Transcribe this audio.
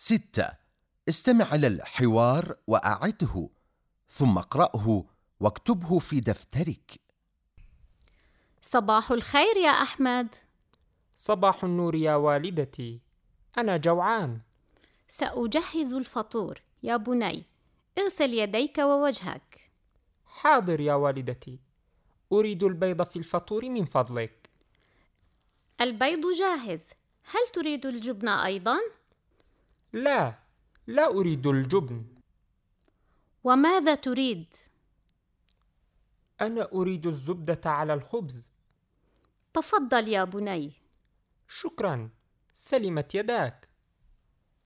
ستة. استمع إلى الحوار وأعده ثم اقرأه واكتبه في دفترك. صباح الخير يا أحمد. صباح النور يا والدتي. أنا جوعان. سأجهز الفطور. يا بني اغسل يديك ووجهك. حاضر يا والدتي. أريد البيض في الفطور من فضلك. البيض جاهز. هل تريد الجبن أيضا؟ لا لا أريد الجبن. وماذا تريد؟ أنا أريد الزبدة على الخبز. تفضل يا بني. شكرا سلمت يداك.